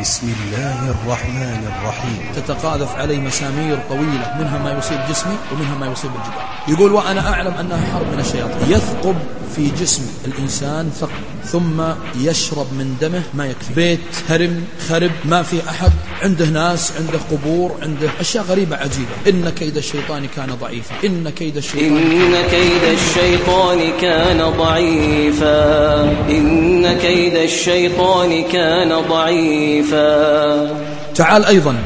بسم الله الرحمن الرحيم. تتقاذف علي مسامير طويلة منها ما يصيب جسمي ومنها ما يصيب الجدار يقول وأنا أعلم أنها حرب من الشياطين. يثقب في جسم الإنسان ثقب. ثم يشرب من دمه ما يكفي. بيت هرم خرب ما في أحد. عنده ناس عنده قبور عنده أشياء غريبة عجيبة. إن كيد الشيطان كان ضعيفا. إن كيد الشيطان إن كيد الشيطان كان ضعيفا. إن كيد الشيطان كان ضعيفا. تعال أيضا.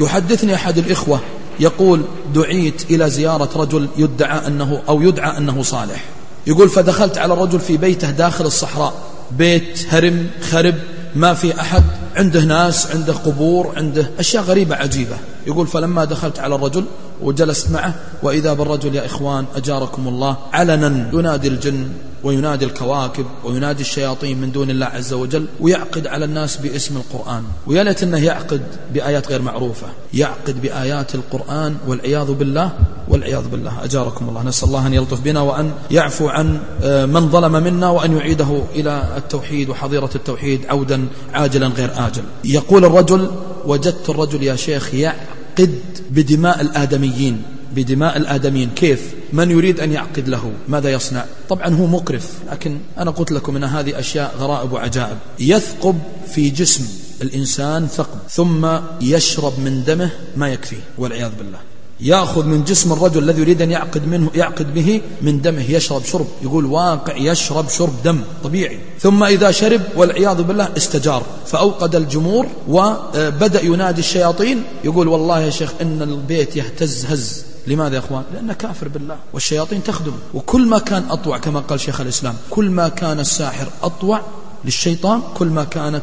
يحدثني أحد الإخوة يقول دعيت إلى زيارة رجل يدعى أنه أو يدعى أنه صالح. يقول فدخلت على الرجل في بيته داخل الصحراء. بيت هرم خرب ما في أحد عنده ناس عنده قبور عنده أشياء غريبة عجيبة. يقول فلما دخلت على الرجل وجلست معه وإذا بالرجل يا إخوان أجاركم الله علنا ينادي الجن وينادي الكواكب وينادي الشياطين من دون الله عز وجل ويعقد على الناس باسم القرآن. ويا ليت إنه يعقد بآيات غير معروفة. يعقد بآيات القرآن والعياذ بالله والعياذ بالله. أجاركم الله. نسأل الله أن يلطف بنا وأن يعفو عن آه، من ظلم منا وأن يعيده إلى التوحيد وحظيرة التوحيد عودا عاجلا غير آجل. يقول الرجل وجدت الرجل يا شيخ يعقد بدماء الآدميين. بدماء الآدميين. كيف؟ من يريد أن يعقد له؟ ماذا يصنع؟ طبعا هو مقرف لكن أنا قلت لكم أن هذه أشياء غرائب وعجائب. يثقب في جسم الإنسان ثقب ثم يشرب من دمه ما يكفيه والعياذ بالله. يأخذ من جسم الرجل الذي يريد أن يعقد منه يعقد به من دمه يشرب شرب. يقول واقع يشرب شرب دم طبيعي. ثم إذا شرب والعياذ بالله استجار. فأوقد الجمور وبدأ ينادي الشياطين. يقول والله يا شيخ إن البيت يهتز هز. لماذا يا أخوان؟ لأنه كافر بالله. والشياطين تخدم وكل ما كان أطوع كما قال شيخ الإسلام. كل ما كان الساحر أطوع للشيطان كل ما كانت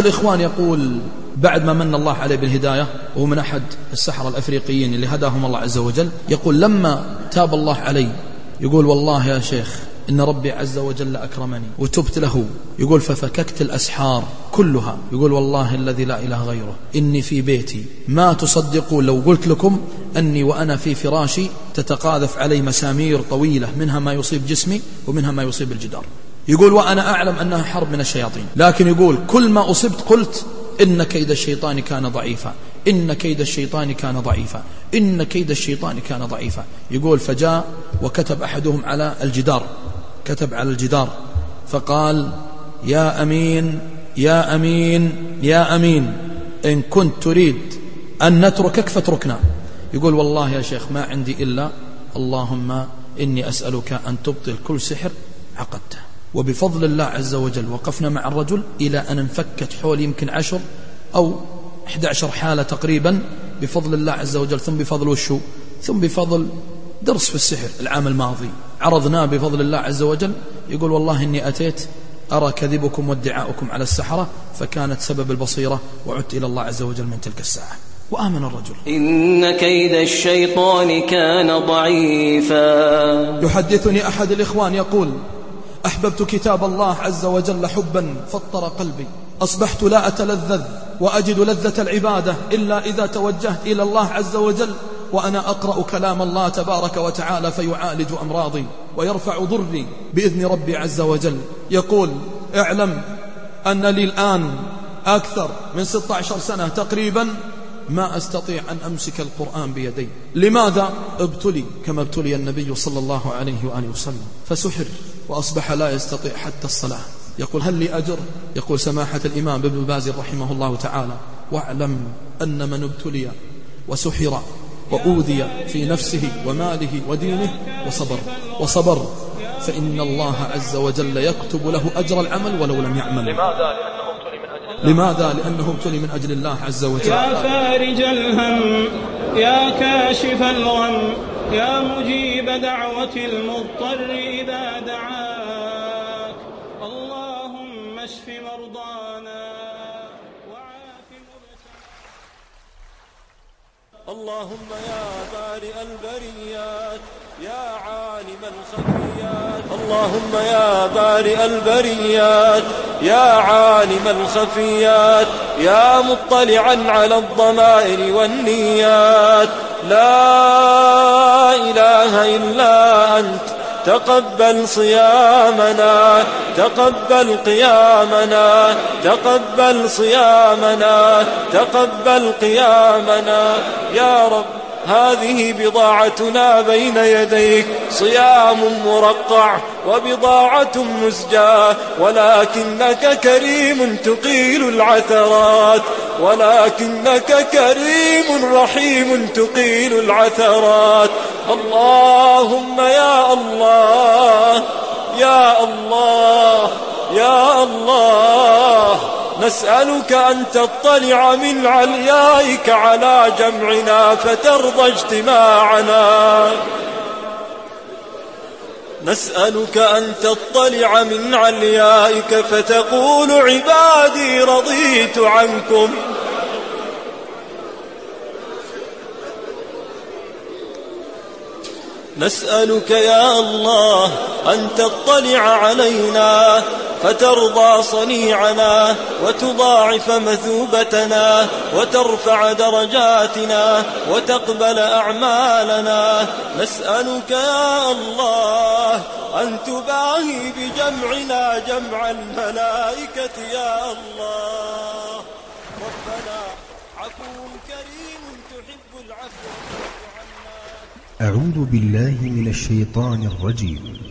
الإخوان يقول بعد ما من الله عليه بالهداية وهو من أحد السحرة الأفريقيين اللي هداهم الله عز وجل يقول لما تاب الله علي يقول والله يا شيخ إن ربي عز وجل أكرمني وتبت له. يقول ففككت الأسحار كلها. يقول والله الذي لا إله غيره إني في بيتي. ما تصدقون لو قلت لكم أني وأنا في فراشي تتقاذف علي مسامير طويلة منها ما يصيب جسمي ومنها ما يصيب الجدار. يقول وأنا أعلم أنها حرب من الشياطين. لكن يقول كل ما أصبت قلت إن كيد الشيطان كان ضعيفا. إن كيد الشيطان كان ضعيفا. إن كيد الشيطان كان ضعيفا. يقول فجاء وكتب أحدهم على الجدار. كتب على الجدار. فقال يا أمين يا أمين يا أمين إن كنت تريد أن نتركك فاتركنا. يقول والله يا شيخ ما عندي إلا اللهم إني أسألك أن تبطل كل سحر عقدته. وبفضل الله عز وجل وقفنا مع الرجل إلى أن انفكت حول يمكن عشر أو 11 حالة تقريبا بفضل الله عز وجل ثم بفضل وشو؟ ثم بفضل درس في السحر العام الماضي. عرضناه بفضل الله عز وجل يقول والله إني أتيت أرى كذبكم وادعاؤكم على السحرة فكانت سبب البصيرة وعدت إلى الله عز وجل من تلك الساعة. وآمن الرجل. إن كيد الشيطان كان ضعيفا. يحدثني أحد الإخوان يقول أحببت كتاب الله عز وجل حبا فطر قلبي. أصبحت لا أتلذذ وأجد لذة العبادة إلا إذا توجهت إلى الله عز وجل وأنا أقرأ كلام الله تبارك وتعالى فيعالج أمراضي ويرفع ضري بإذن ربي عز وجل. يقول اعلم أن لي الآن أكثر من 16 سنة تقريبا ما أستطيع أن أمسك القرآن بيدي. لماذا؟ ابتلي كما ابتلي النبي صلى الله عليه وآله وسلم. فسحر. وأصبح لا يستطيع حتى الصلاة. يقول هل لي أجر؟ يقول سماحة الإمام ابن باز رحمه الله تعالى واعلم أن من ابتلي وسحر وأوذي في نفسه وماله ودينه وصبر وصبر فإن الله عز وجل يكتب له أجر العمل ولو لم يعمل. لماذا؟ لأنه ابتلي من أجل لماذا؟ لأنه ابتلي من أجل الله عز وجل. يا فارج الهم يا كاشف الغم. يا مجيب دعوة المضطر إذا دعاك. اللهم اشف مرضانا وعاف اللهم يا بارئ البريات. يا عالم الخفيات. اللهم يا بارئ البريات يا عالم الخفيات يا مطلعا على الضمائر والنيات. لا إله إلا أنت تقبل صيامنا تقبل قيامنا تقبل صيامنا تقبل قيامنا. يا رب هذه بضاعتنا بين يديك صيام مرقع وبضاعة مزجاة ولكنك كريم تقيل العثرات ولكنك كريم رحيم تقيل العثرات. اللهم يا الله يا الله يا الله. نسألك أن تطلع من عليائك على جمعنا فترضى اجتماعنا. نسألك أن تطلع من عليائك فتقول عبادي رضيت عنكم. نسألك يا الله أن تطلع علينا فترضى صنيعنا وتضاعف مثوبتنا وترفع درجاتنا وتقبل أعمالنا. نسألك يا الله أن تباهي بجمعنا جمع الملائكة يا الله. ربنا عفو كريم تحب العفو أعوذ بالله من الشيطان الرجيم.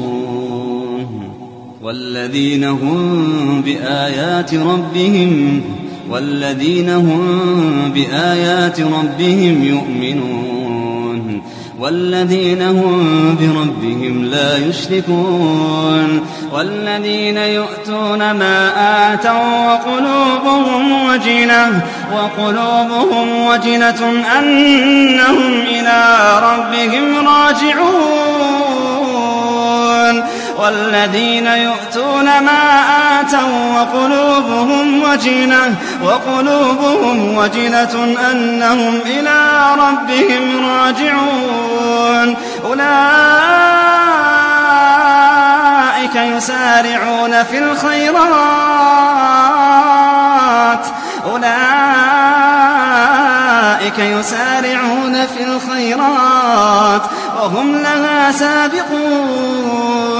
والذين هم بآيات ربهم والذين هم بآيات ربهم يؤمنون والذين هم بربهم لا يشركون والذين يؤتون ما آتوا وقلوبهم وجنة وقلوبهم وجنة أنهم إلى ربهم راجعون والذين يؤتون ما آتوا وقلوبهم وجنة وقلوبهم وجنة أنهم إلى ربهم راجعون. أولئك يسارعون في الخيرات. أولئك يسارعون في الخيرات. وهم لها سابقون.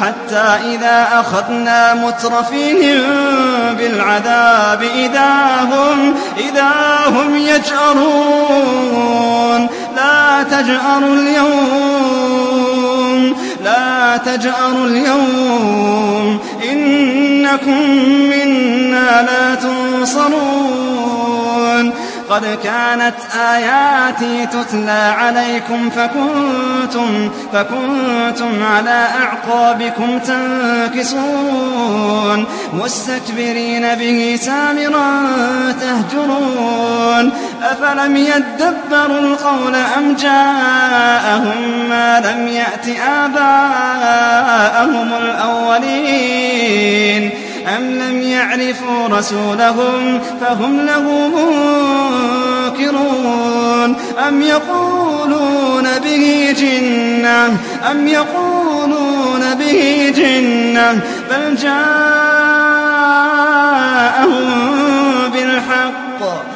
حتى إذا أخذنا مترفيهم بالعذاب إذا هم إذا هم يجأرون. لا تجأروا اليوم لا تجأروا اليوم. إنكم منا لا تنصرون. قد كانت آياتي تتلى عليكم فكنتم فكنتم على أعقابكم تنكصون مستكبرين به سامرا تهجرون. أفلم يدبروا القول أم جاءهم ما لم يأت آباءهم الأولين؟ أم لم يعرفوا رسولهم فهم له منكرون أم يقولون به جنة أم يقولون به جنة بل جاءهم بالحق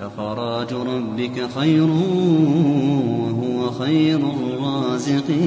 فخراج ربك خير وهو خير الرازقين.